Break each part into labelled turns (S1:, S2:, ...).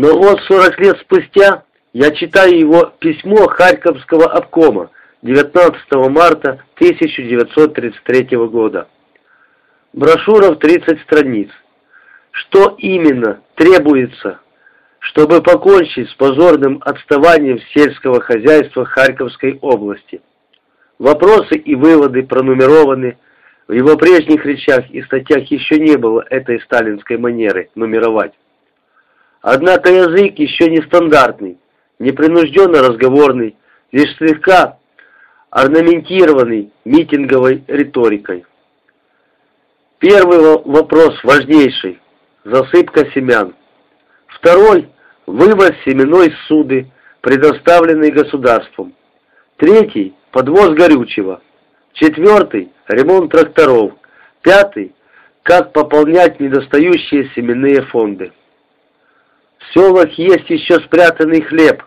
S1: Но вот 40 лет спустя я читаю его письмо Харьковского обкома 19 марта 1933 года. Брошюра в 30 страниц. Что именно требуется, чтобы покончить с позорным отставанием сельского хозяйства Харьковской области? Вопросы и выводы пронумерованы. В его прежних речах и статьях еще не было этой сталинской манеры нумеровать. Однако язык еще не стандартный, непринужденно разговорный, лишь слегка орнаментированный митинговой риторикой. Первый вопрос важнейший – засыпка семян. Второй – вывоз семенной суды, предоставленный государством. Третий – подвоз горючего. Четвертый – ремонт тракторов. Пятый – как пополнять недостающие семенные фонды. В селах есть еще спрятанный хлеб.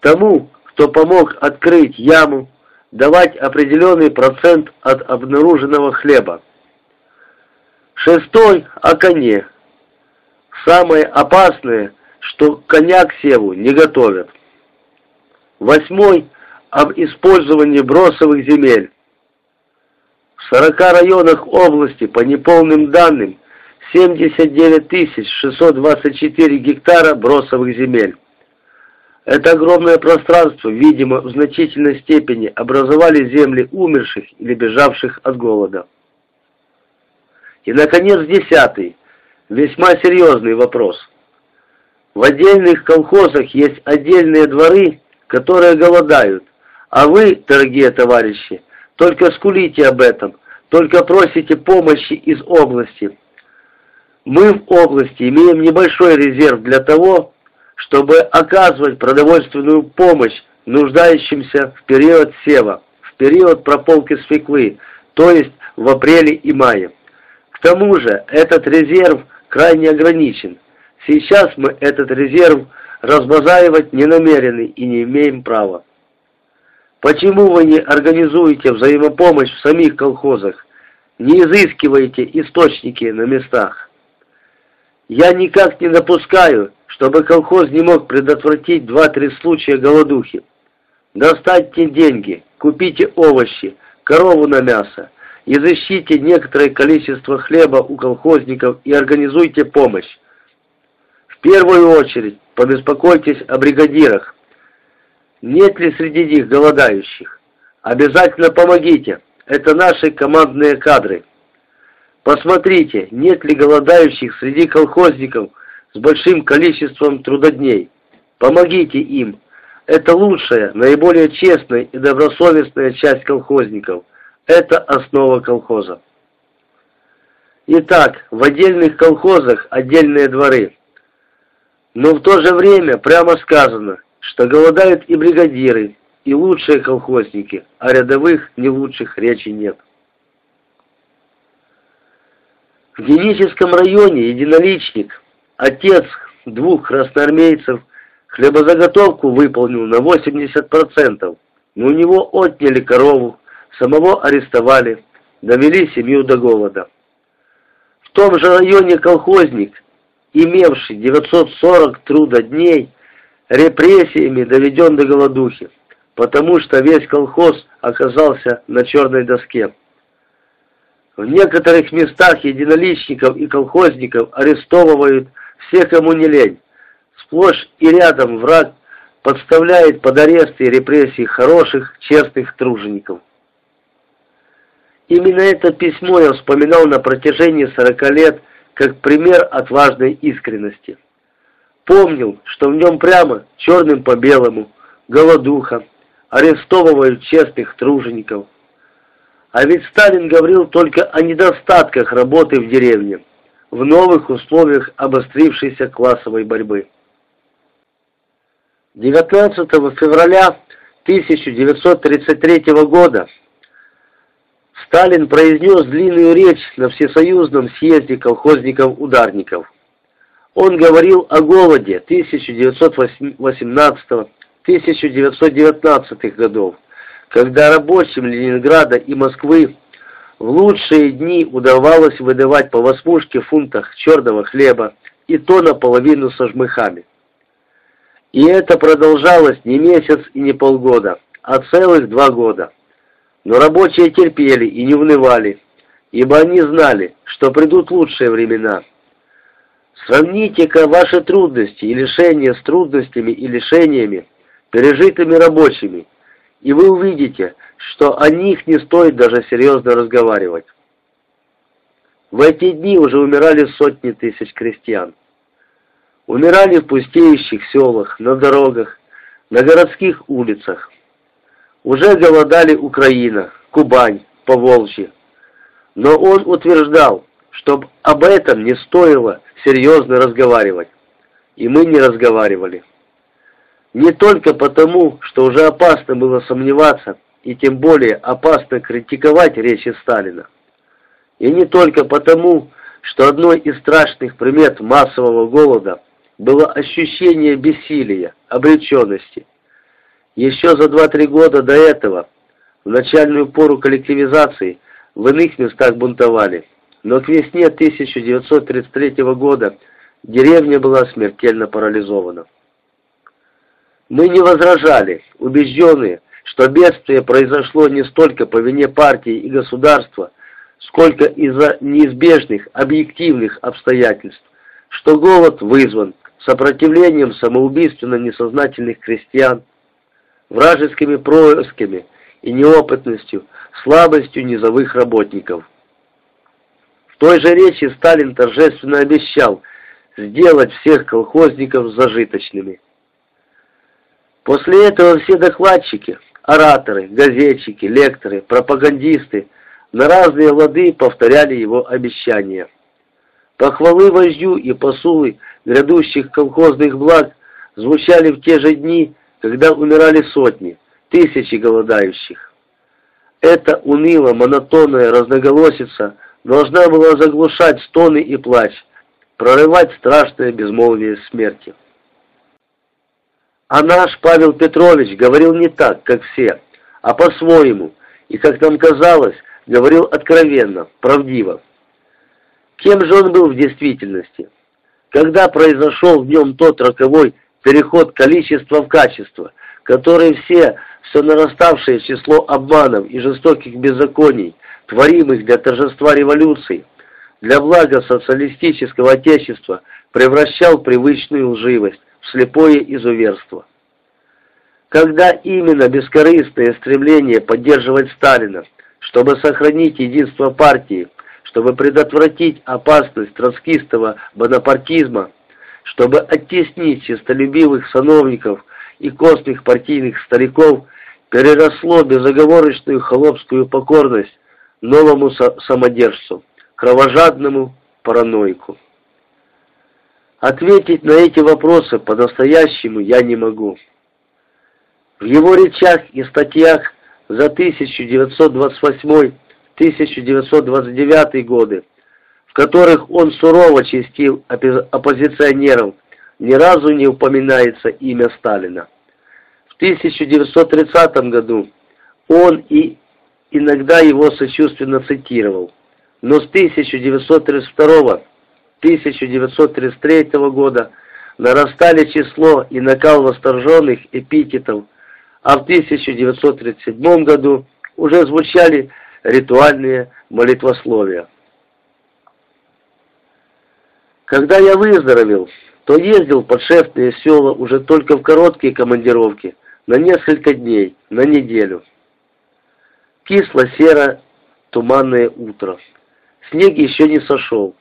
S1: Тому, кто помог открыть яму, давать определенный процент от обнаруженного хлеба. Шестой – о коне. Самое опасное, что коня к севу не готовят. Восьмой – об использовании бросовых земель. В 40 районах области, по неполным данным, 79 624 гектара бросовых земель. Это огромное пространство, видимо, в значительной степени образовали земли умерших или бежавших от голода. И, наконец, десятый, весьма серьезный вопрос. В отдельных колхозах есть отдельные дворы, которые голодают, а вы, дорогие товарищи, только скулите об этом, только просите помощи из области. Мы в области имеем небольшой резерв для того, чтобы оказывать продовольственную помощь нуждающимся в период сева, в период прополки свеклы, то есть в апреле и мае. К тому же этот резерв крайне ограничен. Сейчас мы этот резерв разбазаривать не намерены и не имеем права. Почему вы не организуете взаимопомощь в самих колхозах, не изыскиваете источники на местах? Я никак не допускаю, чтобы колхоз не мог предотвратить два-три случая голодухи. Достаньте деньги, купите овощи, корову на мясо, изыщите некоторое количество хлеба у колхозников и организуйте помощь. В первую очередь побеспокойтесь о бригадирах. Нет ли среди них голодающих? Обязательно помогите, это наши командные кадры. Посмотрите, нет ли голодающих среди колхозников с большим количеством трудодней. Помогите им. Это лучшая, наиболее честная и добросовестная часть колхозников. Это основа колхоза. Итак, в отдельных колхозах отдельные дворы. Но в то же время прямо сказано, что голодают и бригадиры, и лучшие колхозники, а рядовых не лучших речи нет. В Геническом районе единоличник, отец двух красноармейцев, хлебозаготовку выполнил на 80%, но у него отняли корову, самого арестовали, довели семью до голода. В том же районе колхозник, имевший 940 трудодней, репрессиями доведен до голодухи, потому что весь колхоз оказался на черной доске. В некоторых местах единоличников и колхозников арестовывают все, кому не лень. Сплошь и рядом враг подставляет под аресты и репрессии хороших, честных тружеников. Именно это письмо я вспоминал на протяжении 40 лет как пример отважной искренности. Помнил, что в нем прямо, черным по белому, голодуха, арестовывают честных тружеников, а ведь Сталин говорил только о недостатках работы в деревне, в новых условиях обострившейся классовой борьбы. 19 февраля 1933 года Сталин произнес длинную речь на Всесоюзном съезде колхозников-ударников. Он говорил о голоде 1918-1919 годов, когда рабочим Ленинграда и Москвы в лучшие дни удавалось выдавать по восьмушке фунтах черного хлеба и то наполовину со жмыхами. И это продолжалось не месяц и не полгода, а целых два года. Но рабочие терпели и не унывали, ибо они знали, что придут лучшие времена. Сравните-ка ваши трудности и лишения с трудностями и лишениями, пережитыми рабочими, и вы увидите, что о них не стоит даже серьезно разговаривать. В эти дни уже умирали сотни тысяч крестьян. Умирали в пустеющих селах, на дорогах, на городских улицах. Уже голодали Украина, Кубань, Поволжье. Но он утверждал, что об этом не стоило серьезно разговаривать. И мы не разговаривали. Не только потому, что уже опасно было сомневаться, и тем более опасно критиковать речи Сталина. И не только потому, что одной из страшных примет массового голода было ощущение бессилия, обреченности. Еще за 2-3 года до этого, в начальную пору коллективизации, в иных местах бунтовали, но к весне 1933 года деревня была смертельно парализована. Мы не возражали, убежденные, что бедствие произошло не столько по вине партии и государства, сколько из-за неизбежных объективных обстоятельств, что голод вызван сопротивлением самоубийственно несознательных крестьян, вражескими происками и неопытностью, слабостью низовых работников. В той же речи Сталин торжественно обещал сделать всех колхозников зажиточными. После этого все докладчики, ораторы, газетчики, лекторы, пропагандисты на разные лады повторяли его обещания. Похвалы вождю и посулы грядущих колхозных благ звучали в те же дни, когда умирали сотни, тысячи голодающих. Эта уныло монотонная разноголосица должна была заглушать стоны и плач, прорывать страшное безмолвие смерти. А наш Павел Петрович говорил не так, как все, а по-своему, и, как нам казалось, говорил откровенно, правдиво. Кем же он был в действительности? Когда произошел в нем тот роковой переход количества в качество, который все, все нараставшее число обманов и жестоких беззаконий, творимых для торжества революции, для блага социалистического отечества, превращал привычную лживость слепое изуверство. Когда именно бескорыстное стремление поддерживать Сталина, чтобы сохранить единство партии, чтобы предотвратить опасность троцкистого бонапартизма, чтобы оттеснить честолюбивых сановников и костных партийных стариков, переросло безоговорочную холопскую покорность новому самодержцу, кровожадному параноику. Ответить на эти вопросы по-настоящему я не могу. В его речах и статьях за 1928-1929 годы, в которых он сурово чистил оппозиционеров, ни разу не упоминается имя Сталина. В 1930 году он и иногда его сочувственно цитировал, но с 1932-1933 года нарастали число и накал восторженных эпитетов а в 1937 году уже звучали ритуальные молитвословия. Когда я выздоровел, то ездил в подшефные села уже только в короткие командировки, на несколько дней, на неделю. Кисло-серо туманное утро. Снег еще не сошел.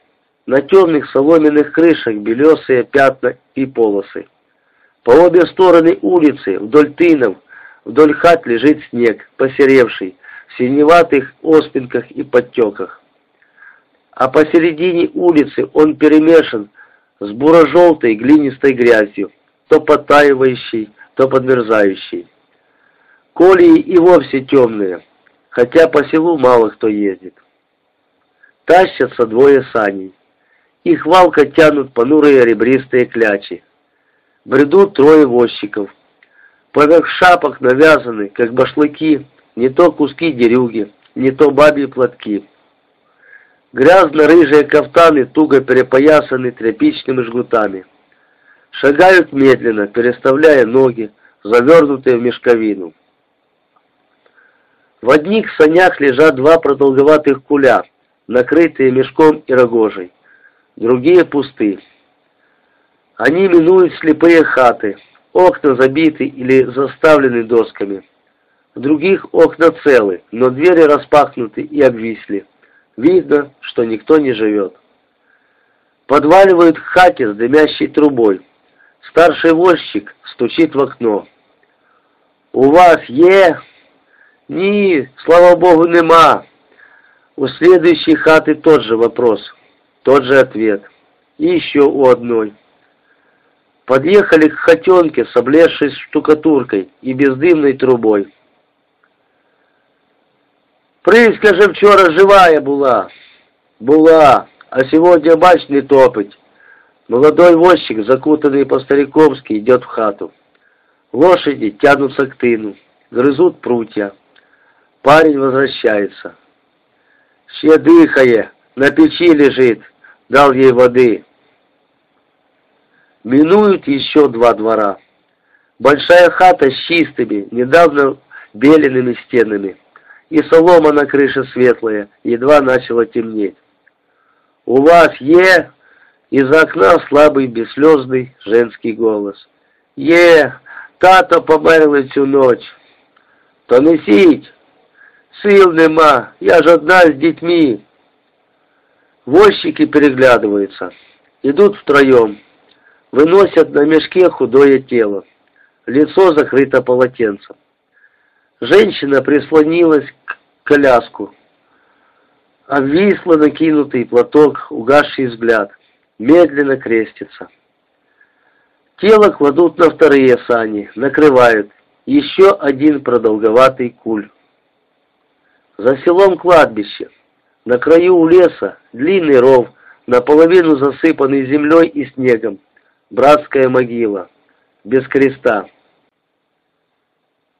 S1: На темных соломенных крышах белесые пятна и полосы. По обе стороны улицы, вдоль тынов, Вдоль хат лежит снег, посеревший, в синеватых оспинках и подтеках. А посередине улицы он перемешан с буро-желтой глинистой грязью, то подтаивающей, то подмерзающей. Колеи и вовсе темные, хотя по селу мало кто ездит. Тащатся двое саней. Их валко тянут понурые ребристые клячи. Бредут трое возчиков. Поверх шапок навязаны, как башлыки, не то куски дерюги, не то бабьи платки. Грязно-рыжие кафтаны туго перепоясаны тряпичными жгутами. Шагают медленно, переставляя ноги, завернутые в мешковину. В одних санях лежат два продолговатых куля, накрытые мешком и рогожей. Другие пусты. Они минуют слепые хаты, окна забиты или заставлены досками. В других окна целы, но двери распахнуты и обвисли. Видно, что никто не живет. Подваливают хате с дымящей трубой. Старший возчик стучит в окно. «У вас е...» «Ні, слава Богу, нема». У следующей хаты тот же вопрос, тот же ответ. И еще у одной. Подъехали к хотенке с штукатуркой и бездымной трубой. Прыська же вчора живая была. Была, а сегодня бач не топить. Молодой возчик, закутанный по-стариковски, идет в хату. Лошади тянутся к тыну, грызут прутья. Парень возвращается. Ще дыхая, на печи лежит, дал ей воды. Минуют еще два двора. Большая хата с чистыми, недавно белеными стенами. И солома на крыше светлая, едва начала темнеть. «У вас е...» Из окна слабый, бесслезный женский голос. «Е, тато померли цю ночь. То несіть, сил нема, я ж одна с детьми». Возчики переглядываются, идут втроем, выносят на мешке худое тело, лицо закрыто полотенцем. Женщина прислонилась к коляску, обвисла накинутый платок, угасший взгляд — медленно крестится. Тело кладут на вторые сани, накрывают. Еще один продолговатый куль. За селом кладбище. На краю у леса длинный ров, наполовину засыпанный землей и снегом. Братская могила. Без креста.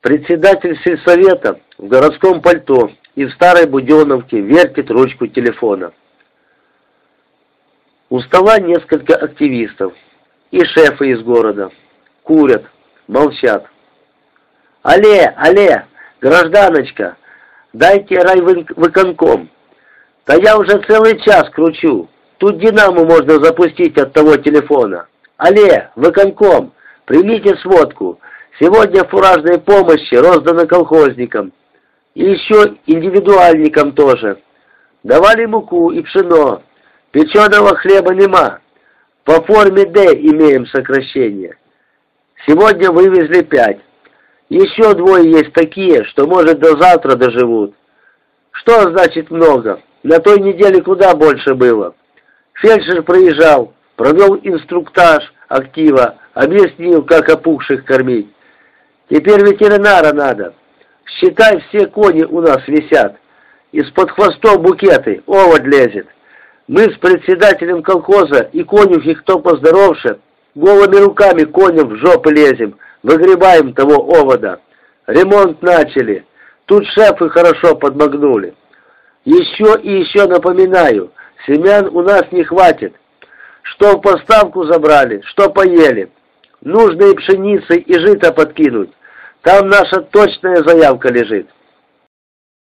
S1: Председатель сельсовета в городском пальто и в старой буденовке вертит ручку телефона. У стола несколько активистов и шефы из города. Курят, молчат. «Алле, алле, гражданочка, дайте райвыконком. Да я уже целый час кручу. Тут динаму можно запустить от того телефона. Алле, выконком, примите сводку. Сегодня фуражной помощи роздано колхозникам. И еще индивидуальникам тоже. Давали муку и пшено. Печеного хлеба нема. По форме «Д» имеем сокращение. Сегодня вывезли пять. Еще двое есть такие, что, может, до завтра доживут. Что значит много? На той неделе куда больше было. Фельдшер проезжал, провел инструктаж актива, объяснил, как опухших кормить. Теперь ветеринара надо. Считай, все кони у нас висят. Из-под хвостов букеты, овод лезет. Мы с председателем колхоза и конюхи, кто поздоровше, голыми руками коням в жопы лезем, выгребаем того овода. Ремонт начали. Тут шефы хорошо подмогнули. Еще и еще напоминаю, семян у нас не хватит. Что в поставку забрали, что поели. Нужно и пшеницы, и жито подкинуть. Там наша точная заявка лежит.